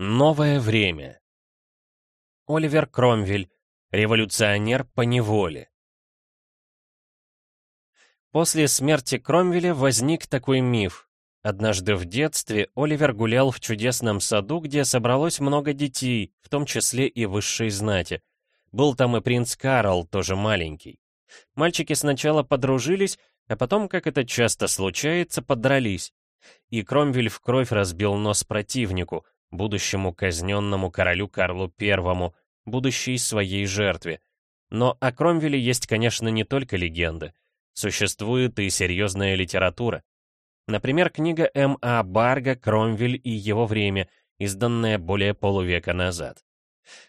Новое время. Оливер Кромвель. Революционер по неволе. После смерти Кромвеля возник такой миф. Однажды в детстве Оливер гулял в чудесном саду, где собралось много детей, в том числе и высшей знати. Был там и принц Карл, тоже маленький. Мальчики сначала подружились, а потом, как это часто случается, подрались. И Кромвель в кровь разбил нос противнику — будущему казненному королю Карлу I, будущей своей жертве. Но о Кромвеле есть, конечно, не только легенды. Существует и серьезная литература. Например, книга М.А. Барга «Кромвель и его время», изданная более полувека назад.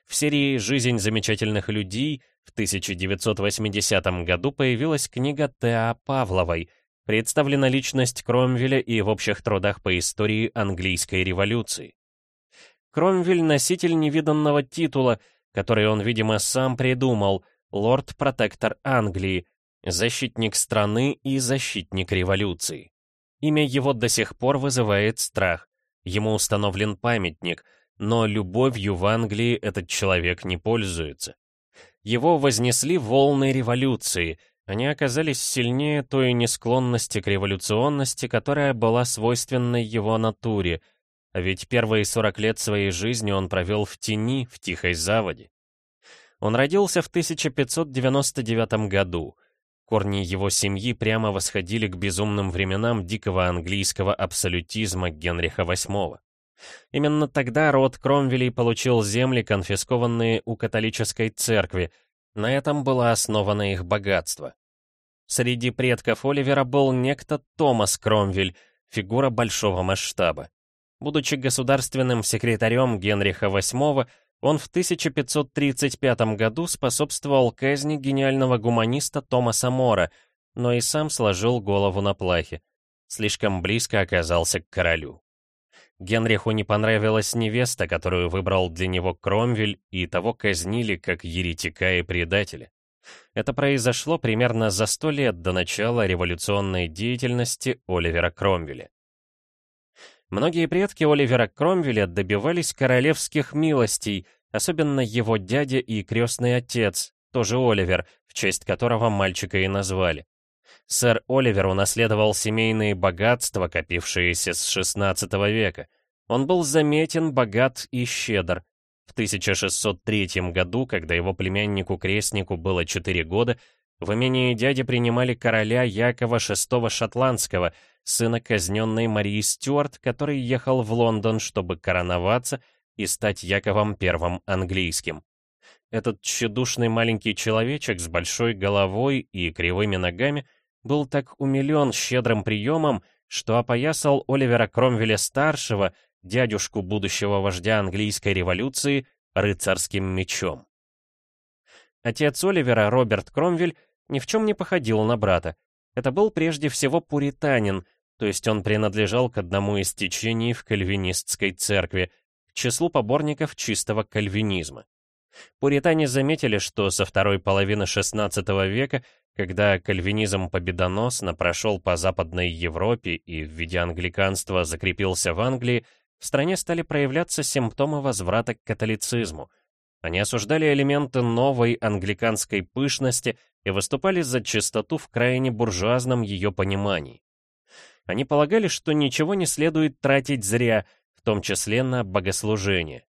В серии «Жизнь замечательных людей» в 1980 году появилась книга Т.А. Павловой, представлена личность Кромвеля и в общих трудах по истории английской революции. Кромвель — носитель невиданного титула, который он, видимо, сам придумал, лорд-протектор Англии, защитник страны и защитник революции. Имя его до сих пор вызывает страх. Ему установлен памятник, но любовью в Англии этот человек не пользуется. Его вознесли волны революции, они оказались сильнее той несклонности к революционности, которая была свойственна его натуре — ведь первые 40 лет своей жизни он провел в тени, в тихой заводе. Он родился в 1599 году. Корни его семьи прямо восходили к безумным временам дикого английского абсолютизма Генриха VIII. Именно тогда род Кромвелей получил земли, конфискованные у католической церкви. На этом было основано их богатство. Среди предков Оливера был некто Томас Кромвель, фигура большого масштаба. Будучи государственным секретарем Генриха VIII, он в 1535 году способствовал казни гениального гуманиста Томаса Мора, но и сам сложил голову на плахе. Слишком близко оказался к королю. Генриху не понравилась невеста, которую выбрал для него Кромвель, и того казнили как еретика и предателя. Это произошло примерно за сто лет до начала революционной деятельности Оливера Кромвеля. Многие предки Оливера Кромвеля добивались королевских милостей, особенно его дядя и крестный отец, тоже Оливер, в честь которого мальчика и назвали. Сэр Оливер унаследовал семейные богатства, копившиеся с XVI века. Он был заметен, богат и щедр. В 1603 году, когда его племяннику-крестнику было 4 года, в имении дяди принимали короля Якова VI Шотландского, сына казненной Марии Стюарт, который ехал в Лондон, чтобы короноваться и стать Яковом I английским. Этот тщедушный маленький человечек с большой головой и кривыми ногами был так умилен щедрым приемом, что опоясал Оливера Кромвеля-старшего, дядюшку будущего вождя английской революции, рыцарским мечом. Отец Оливера, Роберт Кромвель, ни в чем не походил на брата. Это был прежде всего пуританин, то есть он принадлежал к одному из течений в кальвинистской церкви, к числу поборников чистого кальвинизма. Пуритане заметили, что со второй половины XVI века, когда кальвинизм победоносно прошел по Западной Европе и в виде англиканства закрепился в Англии, в стране стали проявляться симптомы возврата к католицизму. Они осуждали элементы новой англиканской пышности и выступали за чистоту в крайне буржуазном ее понимании. Они полагали, что ничего не следует тратить зря, в том числе на богослужение.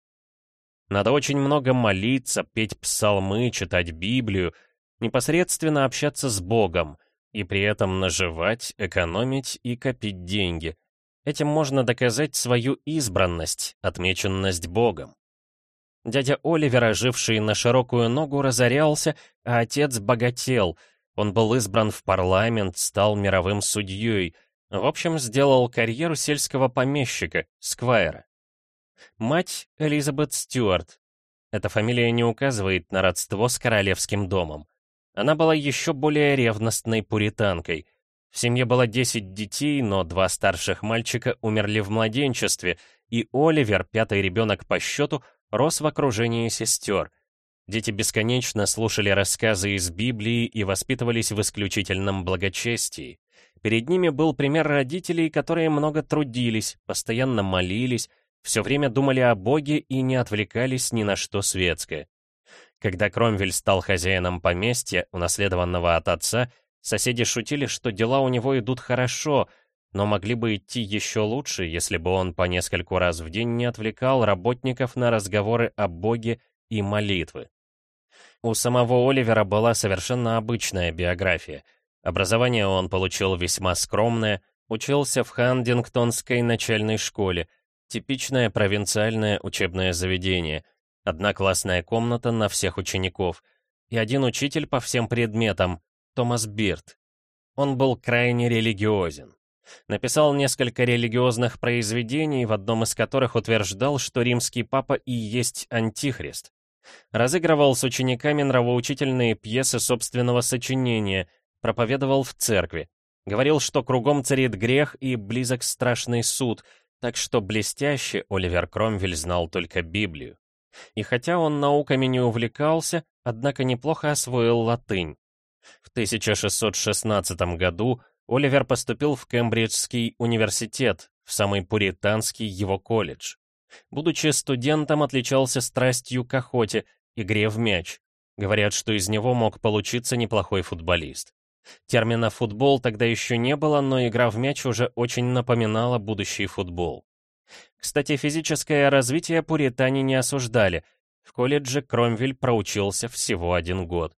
Надо очень много молиться, петь псалмы, читать Библию, непосредственно общаться с Богом, и при этом наживать, экономить и копить деньги. Этим можно доказать свою избранность, отмеченность Богом. Дядя Оливера, живший на широкую ногу, разорялся, а отец богател. Он был избран в парламент, стал мировым судьей. В общем, сделал карьеру сельского помещика, сквайра. Мать Элизабет Стюарт. Эта фамилия не указывает на родство с королевским домом. Она была еще более ревностной пуританкой. В семье было 10 детей, но два старших мальчика умерли в младенчестве, и Оливер, пятый ребенок по счету, рос в окружении сестер. Дети бесконечно слушали рассказы из Библии и воспитывались в исключительном благочестии. Перед ними был пример родителей, которые много трудились, постоянно молились, все время думали о Боге и не отвлекались ни на что светское. Когда Кромвель стал хозяином поместья, унаследованного от отца, соседи шутили, что дела у него идут хорошо, но могли бы идти еще лучше, если бы он по нескольку раз в день не отвлекал работников на разговоры о Боге и молитвы. У самого Оливера была совершенно обычная биография. Образование он получил весьма скромное, учился в Хандингтонской начальной школе, типичное провинциальное учебное заведение, одна классная комната на всех учеников и один учитель по всем предметам, Томас Бирд. Он был крайне религиозен. Написал несколько религиозных произведений, в одном из которых утверждал, что римский папа и есть антихрист. Разыгрывал с учениками нравоучительные пьесы собственного сочинения, проповедовал в церкви. Говорил, что кругом царит грех и близок страшный суд, так что блестяще Оливер Кромвель знал только Библию. И хотя он науками не увлекался, однако неплохо освоил латынь. В 1616 году Оливер поступил в Кембриджский университет, в самый пуританский его колледж. Будучи студентом, отличался страстью к охоте, игре в мяч. Говорят, что из него мог получиться неплохой футболист. Термина «футбол» тогда еще не было, но игра в мяч уже очень напоминала будущий футбол. Кстати, физическое развитие пуритане не осуждали. В колледже Кромвель проучился всего один год.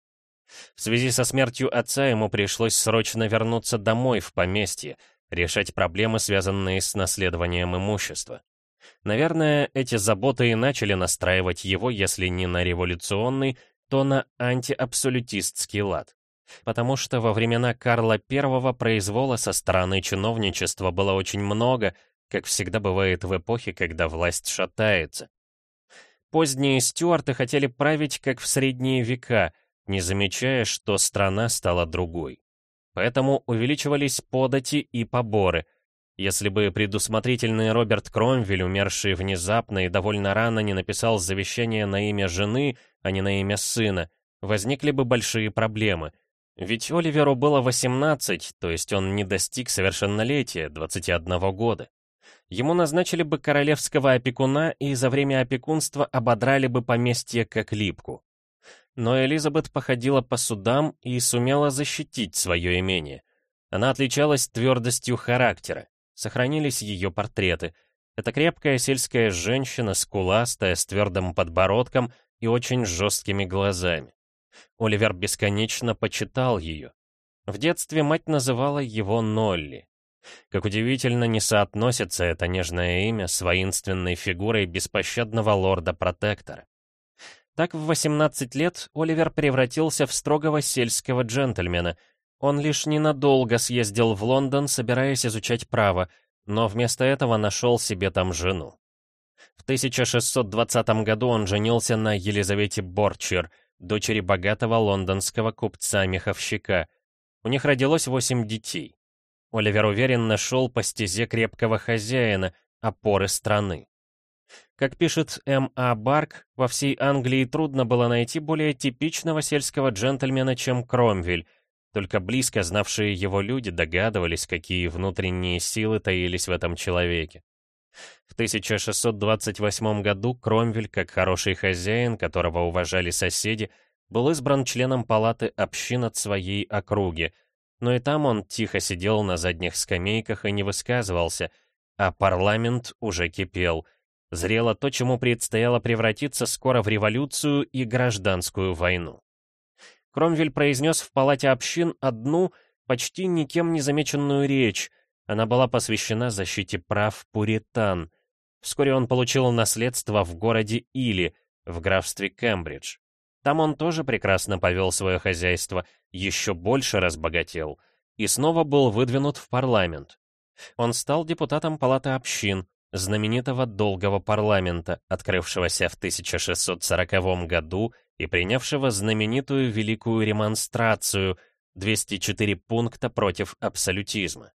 В связи со смертью отца ему пришлось срочно вернуться домой, в поместье, решать проблемы, связанные с наследованием имущества. Наверное, эти заботы и начали настраивать его, если не на революционный, то на антиабсолютистский лад. Потому что во времена Карла I произвола со стороны чиновничества было очень много, как всегда бывает в эпохе, когда власть шатается. Поздние стюарты хотели править, как в средние века, не замечая, что страна стала другой. Поэтому увеличивались подати и поборы. Если бы предусмотрительный Роберт Кромвель, умерший внезапно и довольно рано, не написал завещание на имя жены, а не на имя сына, возникли бы большие проблемы. Ведь Оливеру было 18, то есть он не достиг совершеннолетия, 21 года. Ему назначили бы королевского опекуна и за время опекунства ободрали бы поместье как липку но Элизабет походила по судам и сумела защитить свое имение. Она отличалась твердостью характера, сохранились ее портреты. Это крепкая сельская женщина, скуластая, с твердым подбородком и очень жесткими глазами. Оливер бесконечно почитал ее. В детстве мать называла его Нолли. Как удивительно не соотносится это нежное имя с воинственной фигурой беспощадного лорда-протектора. Так в 18 лет Оливер превратился в строгого сельского джентльмена. Он лишь ненадолго съездил в Лондон, собираясь изучать право, но вместо этого нашел себе там жену. В 1620 году он женился на Елизавете Борчер, дочери богатого лондонского купца-меховщика. У них родилось восемь детей. Оливер уверенно шел по стезе крепкого хозяина, опоры страны. Как пишет М.А. Барк, во всей Англии трудно было найти более типичного сельского джентльмена, чем Кромвель. Только близко знавшие его люди догадывались, какие внутренние силы таились в этом человеке. В 1628 году Кромвель, как хороший хозяин, которого уважали соседи, был избран членом палаты общин от своей округи, но и там он тихо сидел на задних скамейках и не высказывался, а парламент уже кипел — Зрело то, чему предстояло превратиться скоро в революцию и гражданскую войну. Кромвель произнес в палате общин одну, почти никем не замеченную речь. Она была посвящена защите прав пуритан. Вскоре он получил наследство в городе Или, в графстве Кембридж. Там он тоже прекрасно повел свое хозяйство, еще больше разбогател, и снова был выдвинут в парламент. Он стал депутатом палаты общин, знаменитого долгого парламента, открывшегося в 1640 году и принявшего знаменитую Великую Ремонстрацию, 204 пункта против абсолютизма.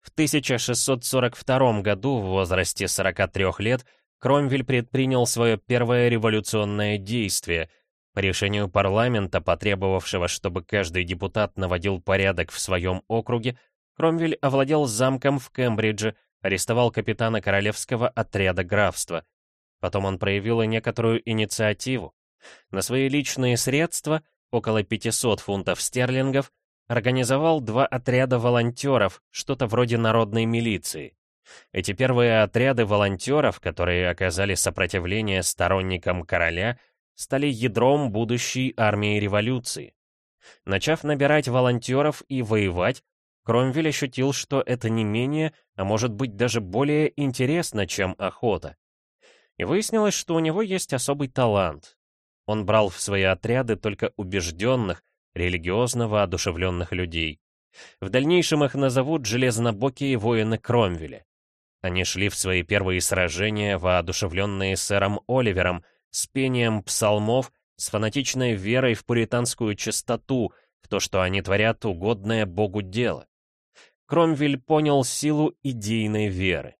В 1642 году, в возрасте 43 лет, Кромвель предпринял свое первое революционное действие. По решению парламента, потребовавшего, чтобы каждый депутат наводил порядок в своем округе, Кромвель овладел замком в Кембридже, арестовал капитана королевского отряда графства. Потом он проявил и некоторую инициативу. На свои личные средства, около 500 фунтов стерлингов, организовал два отряда волонтеров, что-то вроде народной милиции. Эти первые отряды волонтеров, которые оказали сопротивление сторонникам короля, стали ядром будущей армии революции. Начав набирать волонтеров и воевать, Кромвель ощутил, что это не менее, а может быть даже более интересно, чем охота. И выяснилось, что у него есть особый талант. Он брал в свои отряды только убежденных, религиозно воодушевленных людей. В дальнейшем их назовут железнобокие воины Кромвеля. Они шли в свои первые сражения, воодушевленные сэром Оливером, с пением псалмов, с фанатичной верой в пуританскую чистоту, в то, что они творят угодное Богу дело. Кромвель понял силу идейной веры.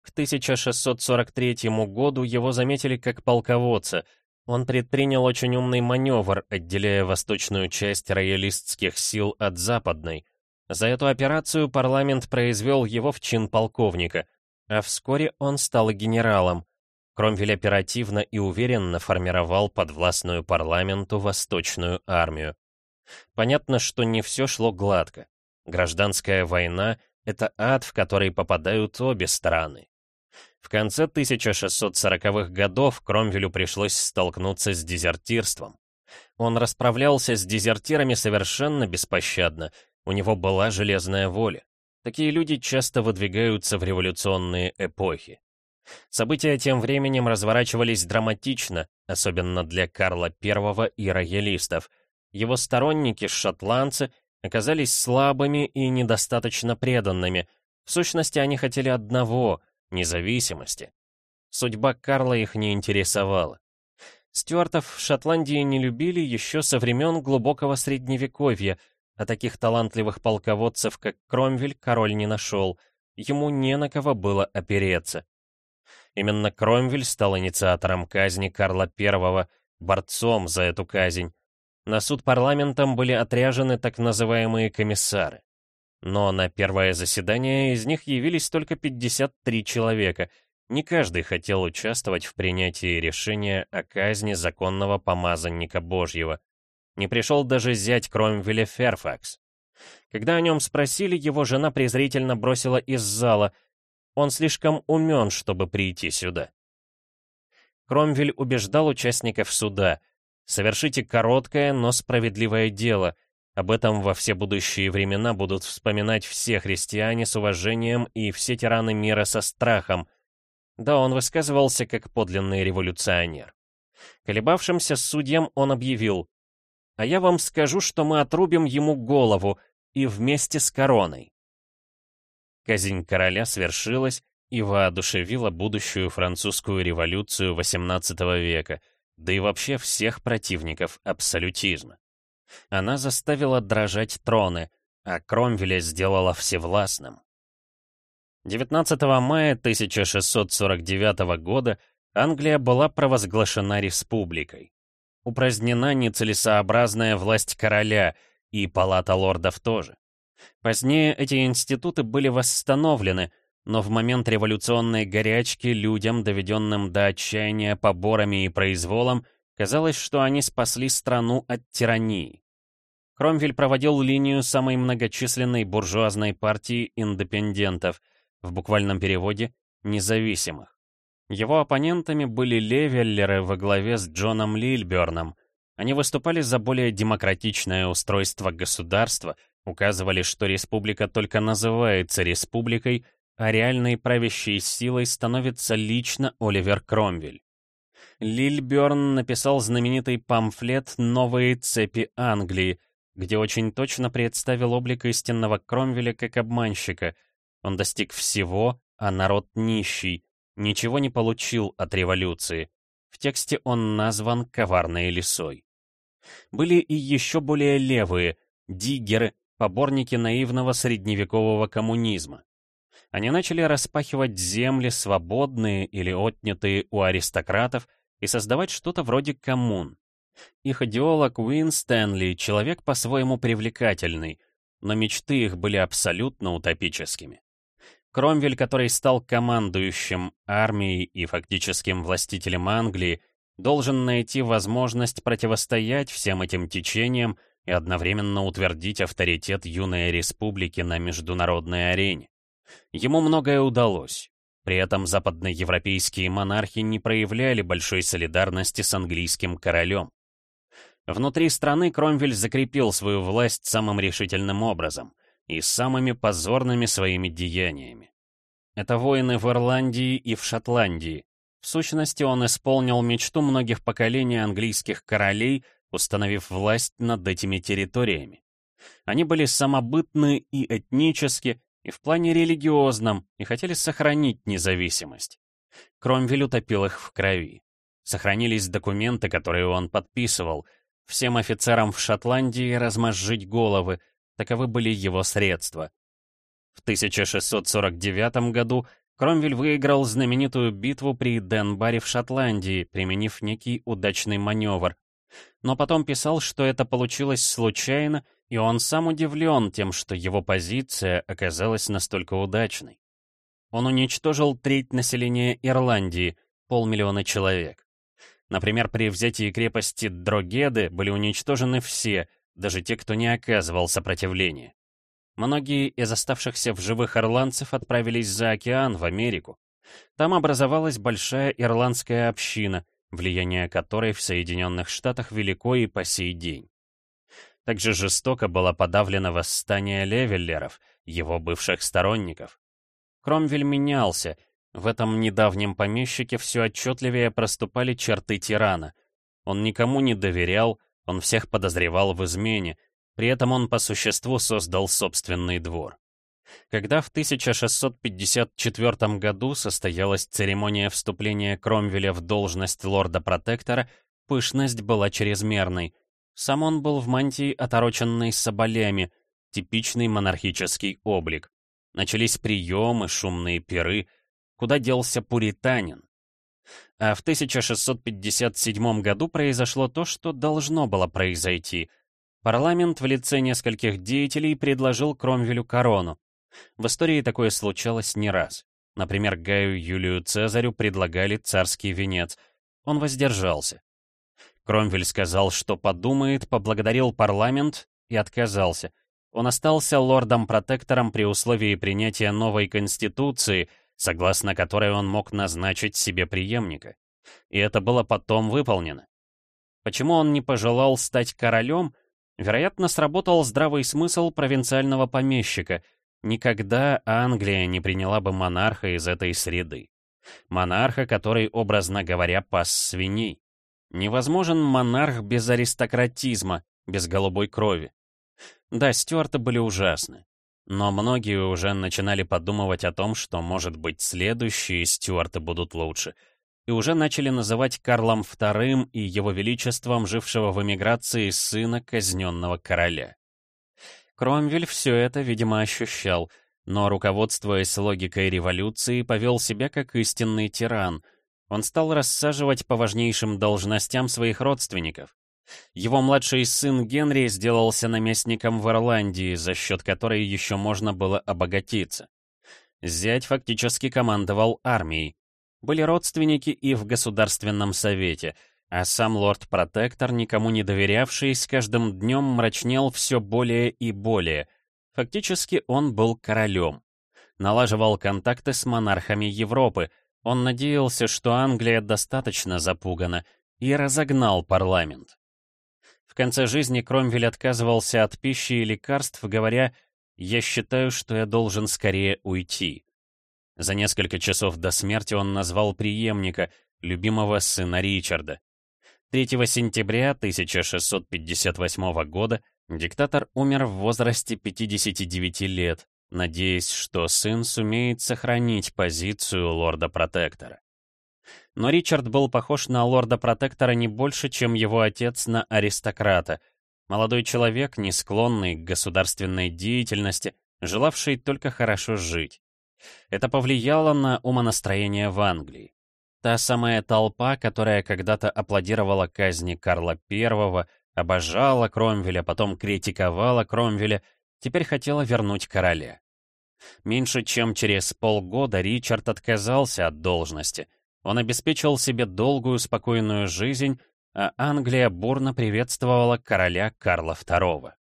К 1643 году его заметили как полководца. Он предпринял очень умный маневр, отделяя восточную часть роялистских сил от западной, за эту операцию парламент произвел его в чин полковника, а вскоре он стал генералом. Кромвель оперативно и уверенно формировал подвластную парламенту Восточную армию. Понятно, что не все шло гладко. Гражданская война — это ад, в который попадают обе стороны. В конце 1640-х годов Кромвелю пришлось столкнуться с дезертирством. Он расправлялся с дезертирами совершенно беспощадно, у него была железная воля. Такие люди часто выдвигаются в революционные эпохи. События тем временем разворачивались драматично, особенно для Карла I и роялистов. Его сторонники, шотландцы, оказались слабыми и недостаточно преданными. В сущности, они хотели одного — независимости. Судьба Карла их не интересовала. Стюартов в Шотландии не любили еще со времен глубокого средневековья — а таких талантливых полководцев, как Кромвель, король не нашел. Ему не на кого было опереться. Именно Кромвель стал инициатором казни Карла I, борцом за эту казнь. На суд парламентом были отряжены так называемые комиссары. Но на первое заседание из них явились только 53 человека. Не каждый хотел участвовать в принятии решения о казни законного помазанника Божьего. Не пришел даже зять Кромвеля Ферфакс. Когда о нем спросили, его жена презрительно бросила из зала. Он слишком умен, чтобы прийти сюда. Кромвель убеждал участников суда. Совершите короткое, но справедливое дело. Об этом во все будущие времена будут вспоминать все христиане с уважением и все тираны мира со страхом. Да, он высказывался как подлинный революционер. Колебавшимся судьям он объявил, а я вам скажу, что мы отрубим ему голову, и вместе с короной. Казнь короля свершилась и воодушевила будущую французскую революцию XVIII века, да и вообще всех противников абсолютизма. Она заставила дрожать троны, а Кромвеля сделала всевластным. 19 мая 1649 года Англия была провозглашена республикой упразднена нецелесообразная власть короля, и палата лордов тоже. Позднее эти институты были восстановлены, но в момент революционной горячки людям, доведенным до отчаяния поборами и произволом, казалось, что они спасли страну от тирании. Кромвель проводил линию самой многочисленной буржуазной партии индепендентов, в буквальном переводе «независимых». Его оппонентами были левеллеры во главе с Джоном Лильберном. Они выступали за более демократичное устройство государства, указывали, что республика только называется республикой, а реальной правящей силой становится лично Оливер Кромвель. Лильберн написал знаменитый памфлет «Новые цепи Англии», где очень точно представил облик истинного Кромвеля как обманщика. Он достиг всего, а народ нищий, ничего не получил от революции. В тексте он назван коварной лисой. Были и еще более левые, диггеры, поборники наивного средневекового коммунизма. Они начали распахивать земли, свободные или отнятые у аристократов, и создавать что-то вроде коммун. Их идеолог Уин Стэнли — человек по-своему привлекательный, но мечты их были абсолютно утопическими. Кромвель, который стал командующим армией и фактическим властителем Англии, должен найти возможность противостоять всем этим течениям и одновременно утвердить авторитет юной республики на международной арене. Ему многое удалось. При этом западноевропейские монархи не проявляли большой солидарности с английским королем. Внутри страны Кромвель закрепил свою власть самым решительным образом и самыми позорными своими деяниями. Это войны в Ирландии и в Шотландии. В сущности, он исполнил мечту многих поколений английских королей, установив власть над этими территориями. Они были самобытны и этнически, и в плане религиозном, и хотели сохранить независимость. Кромвель утопил их в крови. Сохранились документы, которые он подписывал. Всем офицерам в Шотландии размозжить головы, таковы были его средства. В 1649 году Кромвель выиграл знаменитую битву при Денбаре в Шотландии, применив некий удачный маневр. Но потом писал, что это получилось случайно, и он сам удивлен тем, что его позиция оказалась настолько удачной. Он уничтожил треть населения Ирландии, полмиллиона человек. Например, при взятии крепости Дрогеды были уничтожены все, даже те, кто не оказывал сопротивления. Многие из оставшихся в живых ирландцев отправились за океан, в Америку. Там образовалась большая ирландская община, влияние которой в Соединенных Штатах велико и по сей день. Также жестоко было подавлено восстание левеллеров, его бывших сторонников. Кромвель менялся, в этом недавнем помещике все отчетливее проступали черты тирана. Он никому не доверял, он всех подозревал в измене, при этом он по существу создал собственный двор. Когда в 1654 году состоялась церемония вступления Кромвеля в должность лорда-протектора, пышность была чрезмерной. Сам он был в мантии, отороченной соболями, типичный монархический облик. Начались приемы, шумные пиры. Куда делся пуританин? А в 1657 году произошло то, что должно было произойти — Парламент в лице нескольких деятелей предложил Кромвелю корону. В истории такое случалось не раз. Например, Гаю Юлию Цезарю предлагали царский венец. Он воздержался. Кромвель сказал, что подумает, поблагодарил парламент и отказался. Он остался лордом-протектором при условии принятия новой конституции, согласно которой он мог назначить себе преемника. И это было потом выполнено. Почему он не пожелал стать королем, Вероятно, сработал здравый смысл провинциального помещика. Никогда Англия не приняла бы монарха из этой среды. Монарха, который, образно говоря, пас свиней. Невозможен монарх без аристократизма, без голубой крови. Да, Стюарты были ужасны. Но многие уже начинали подумывать о том, что, может быть, следующие Стюарты будут лучше — и уже начали называть Карлом II и его величеством жившего в эмиграции сына казненного короля. Кромвель все это, видимо, ощущал, но, руководствуясь логикой революции, повел себя как истинный тиран. Он стал рассаживать по важнейшим должностям своих родственников. Его младший сын Генри сделался наместником в Ирландии, за счет которой еще можно было обогатиться. Зять фактически командовал армией, были родственники и в Государственном Совете, а сам лорд-протектор, никому не доверявший, с каждым днем мрачнел все более и более. Фактически он был королем. Налаживал контакты с монархами Европы, он надеялся, что Англия достаточно запугана, и разогнал парламент. В конце жизни Кромвель отказывался от пищи и лекарств, говоря «Я считаю, что я должен скорее уйти». За несколько часов до смерти он назвал преемника, любимого сына Ричарда. 3 сентября 1658 года диктатор умер в возрасте 59 лет, надеясь, что сын сумеет сохранить позицию лорда-протектора. Но Ричард был похож на лорда-протектора не больше, чем его отец на аристократа, молодой человек, не склонный к государственной деятельности, желавший только хорошо жить. Это повлияло на умонастроение в Англии. Та самая толпа, которая когда-то аплодировала казни Карла I, обожала Кромвеля, потом критиковала Кромвеля, теперь хотела вернуть короля. Меньше чем через полгода Ричард отказался от должности. Он обеспечил себе долгую спокойную жизнь, а Англия бурно приветствовала короля Карла II.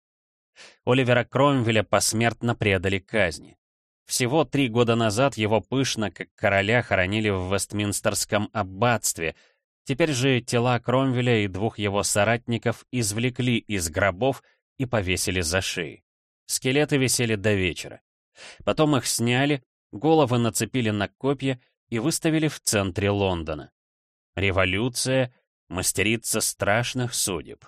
Оливера Кромвеля посмертно предали казни. Всего три года назад его пышно, как короля, хоронили в Вестминстерском аббатстве. Теперь же тела Кромвеля и двух его соратников извлекли из гробов и повесили за шеи. Скелеты висели до вечера. Потом их сняли, головы нацепили на копья и выставили в центре Лондона. Революция — мастерица страшных судеб.